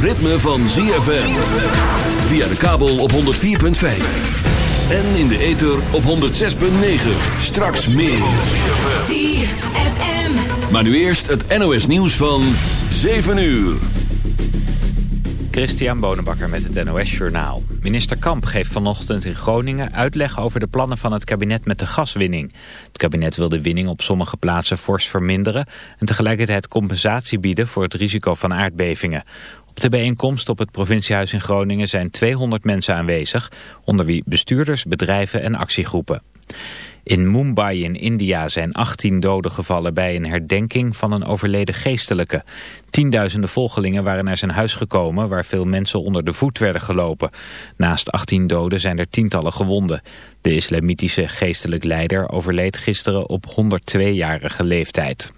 ritme van ZFM. Via de kabel op 104.5. En in de ether op 106.9. Straks meer. ZFM. Maar nu eerst het NOS nieuws van 7 uur. Christian Bonenbakker met het NOS Journaal. Minister Kamp geeft vanochtend in Groningen uitleg over de plannen van het kabinet met de gaswinning. Het kabinet wil de winning op sommige plaatsen fors verminderen... en tegelijkertijd compensatie bieden voor het risico van aardbevingen. De bijeenkomst op het provinciehuis in Groningen zijn 200 mensen aanwezig... onder wie bestuurders, bedrijven en actiegroepen. In Mumbai in India zijn 18 doden gevallen bij een herdenking van een overleden geestelijke. Tienduizenden volgelingen waren naar zijn huis gekomen waar veel mensen onder de voet werden gelopen. Naast 18 doden zijn er tientallen gewonden. De islamitische geestelijk leider overleed gisteren op 102-jarige leeftijd.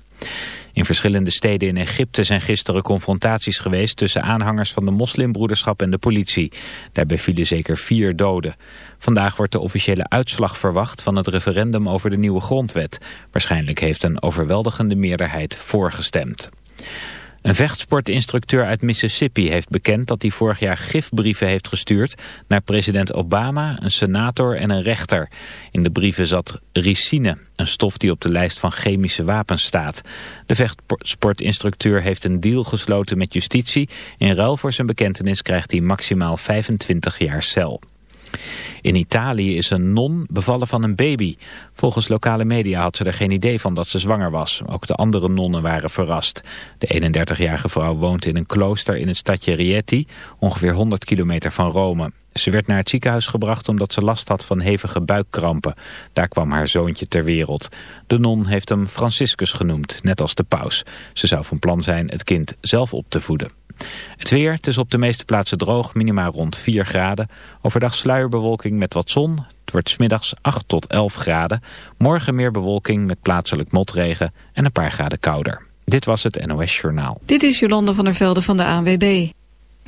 In verschillende steden in Egypte zijn gisteren confrontaties geweest tussen aanhangers van de moslimbroederschap en de politie. Daarbij vielen zeker vier doden. Vandaag wordt de officiële uitslag verwacht van het referendum over de nieuwe grondwet. Waarschijnlijk heeft een overweldigende meerderheid voorgestemd. Een vechtsportinstructeur uit Mississippi heeft bekend dat hij vorig jaar gifbrieven heeft gestuurd naar president Obama, een senator en een rechter. In de brieven zat ricine, een stof die op de lijst van chemische wapens staat. De vechtsportinstructeur heeft een deal gesloten met justitie. In ruil voor zijn bekentenis krijgt hij maximaal 25 jaar cel. In Italië is een non bevallen van een baby. Volgens lokale media had ze er geen idee van dat ze zwanger was. Ook de andere nonnen waren verrast. De 31-jarige vrouw woont in een klooster in het stadje Rieti, ongeveer 100 kilometer van Rome. Ze werd naar het ziekenhuis gebracht omdat ze last had van hevige buikkrampen. Daar kwam haar zoontje ter wereld. De non heeft hem Franciscus genoemd, net als de paus. Ze zou van plan zijn het kind zelf op te voeden. Het weer, het is op de meeste plaatsen droog, minimaal rond 4 graden. Overdag sluierbewolking met wat zon. Het wordt smiddags 8 tot 11 graden. Morgen meer bewolking met plaatselijk motregen en een paar graden kouder. Dit was het NOS Journaal. Dit is Jolanda van der Velde van de ANWB.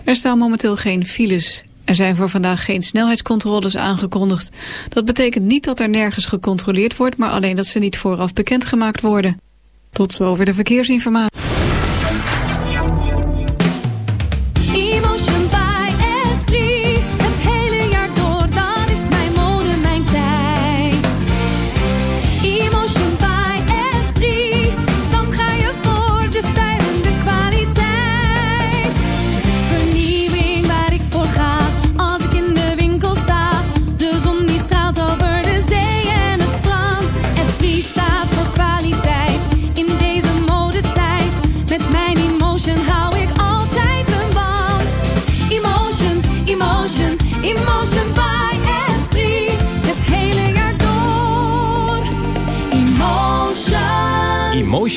Er staan momenteel geen files. Er zijn voor vandaag geen snelheidscontroles aangekondigd. Dat betekent niet dat er nergens gecontroleerd wordt... maar alleen dat ze niet vooraf bekendgemaakt worden. Tot zover de verkeersinformatie.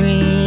dream.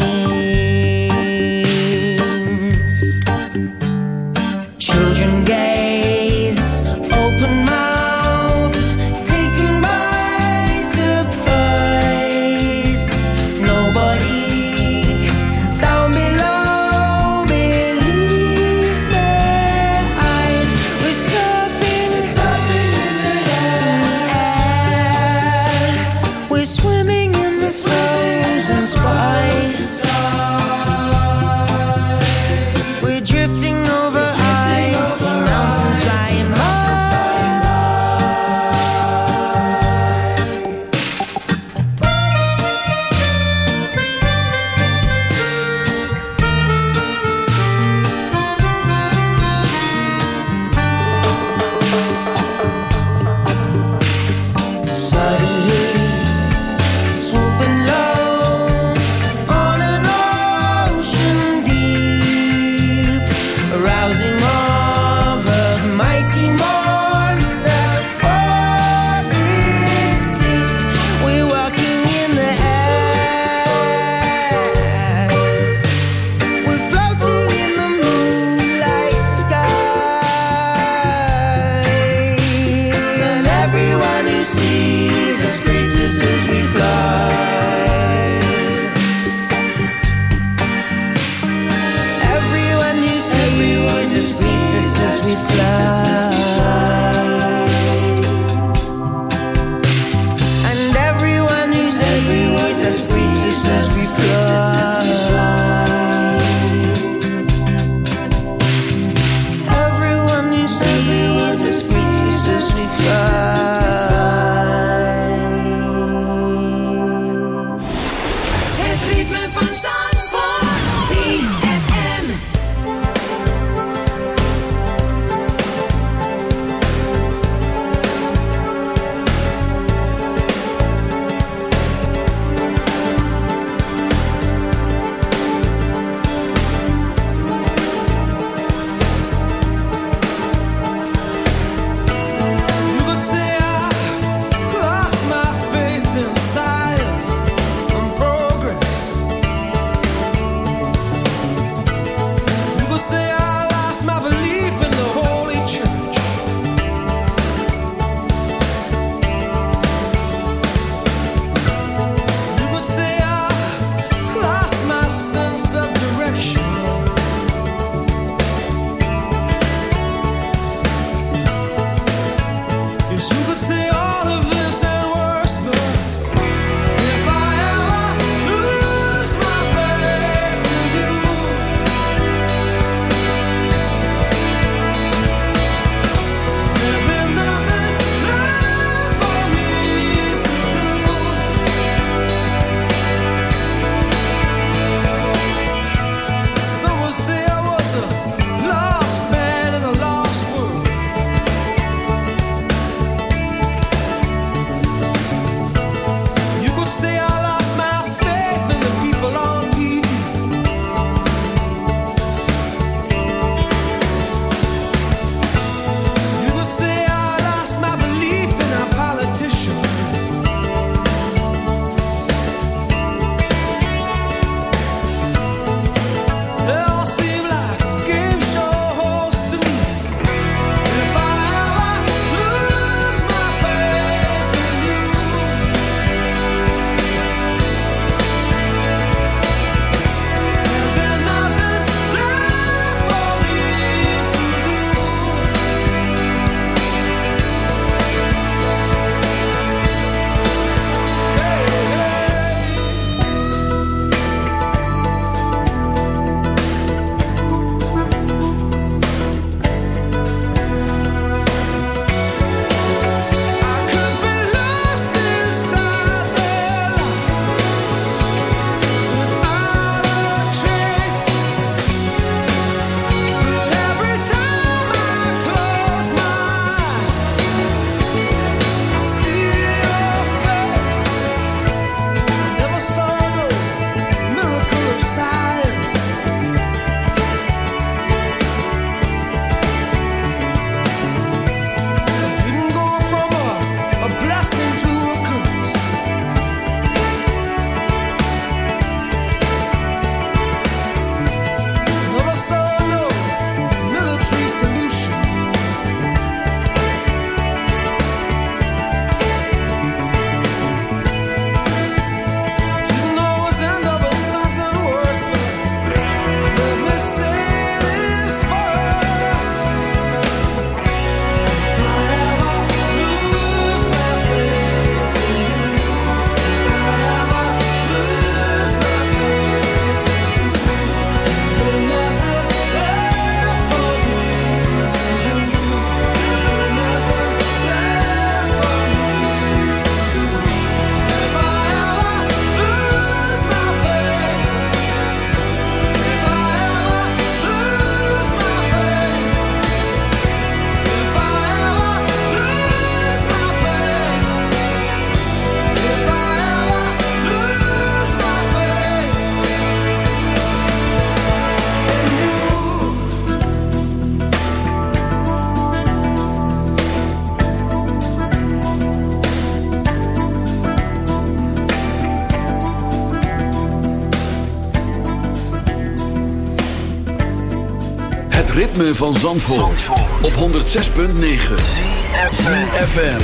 ritme van Zandvoort, Zandvoort. op 106.9 CFFM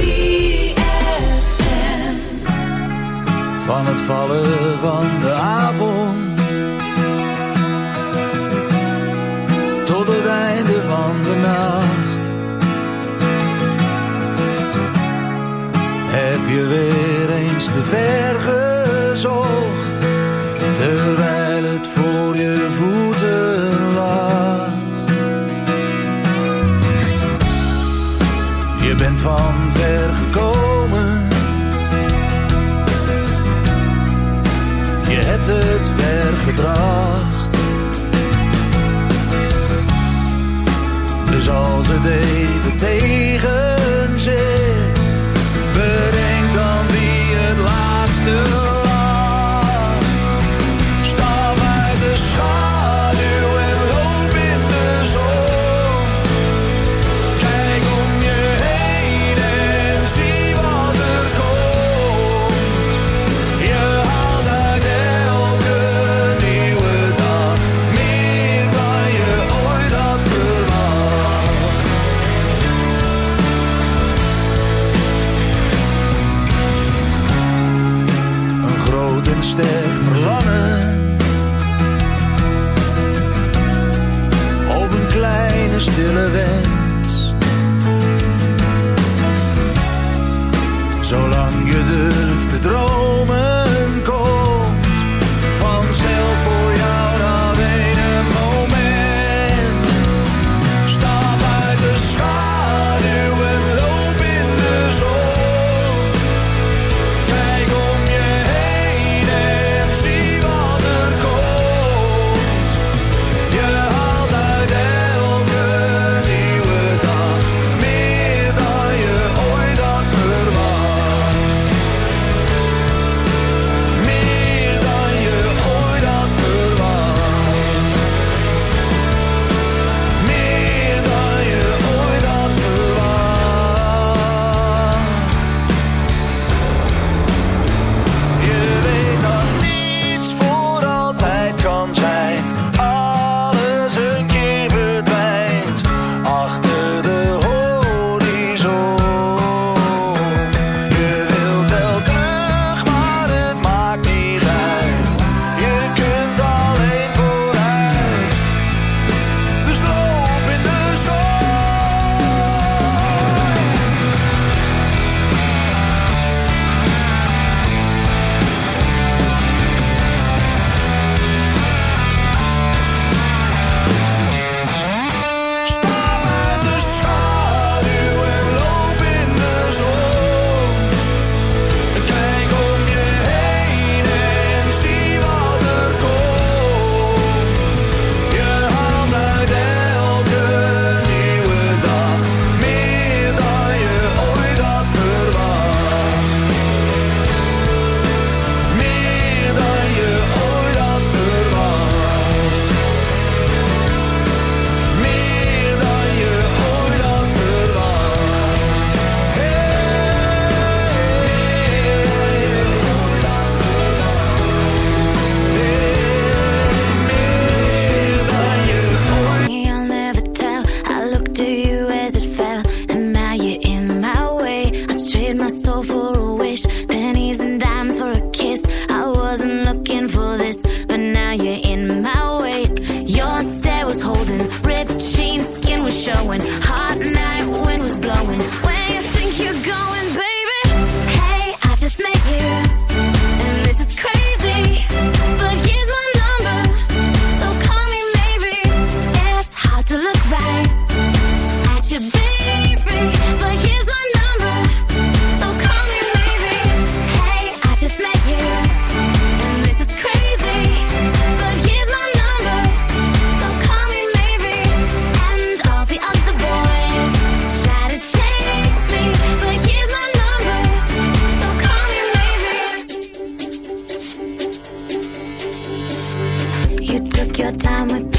Van het vallen van de avond. Tot het einde van de nacht. Heb je weer eens te vergen? van time again.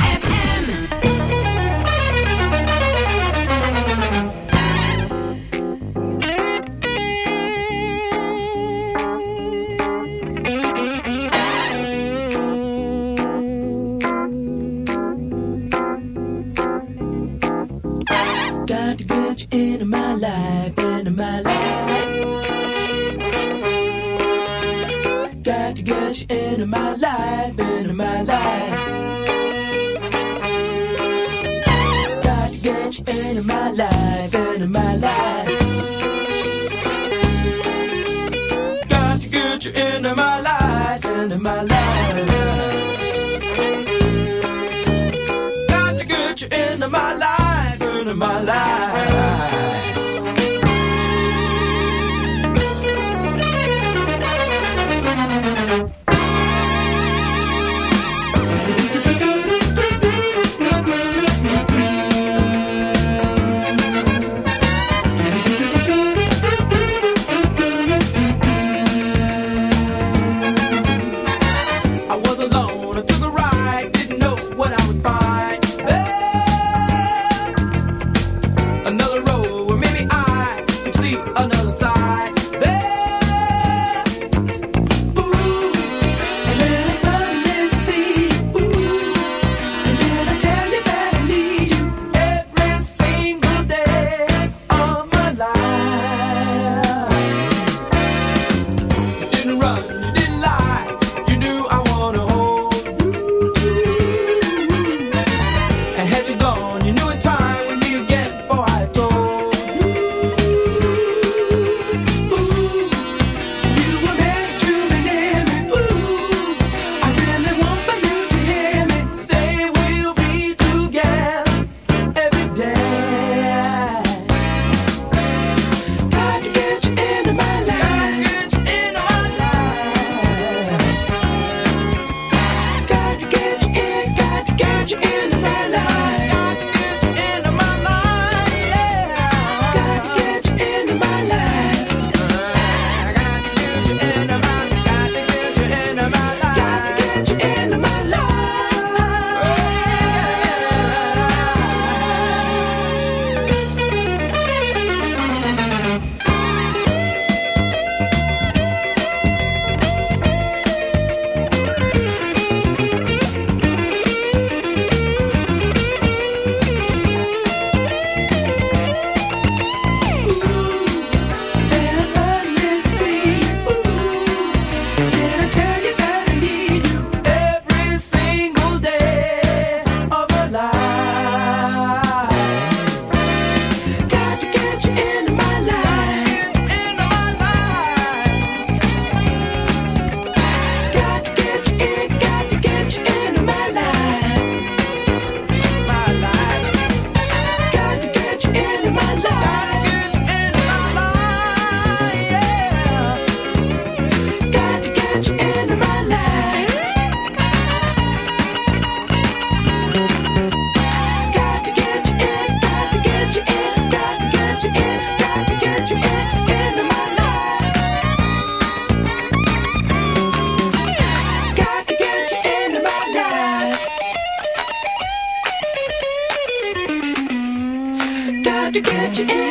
get you in.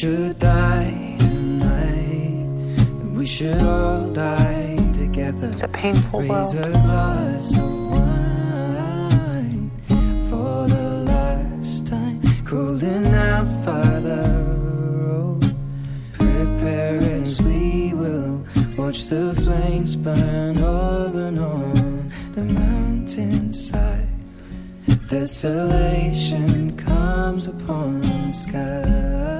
Should die tonight, we should all die together. It's a painful Raise a glass of wine for the last time. Calling out, Father, oh, prepare as we will watch the flames burn over and on the mountainside. Desolation comes upon the sky.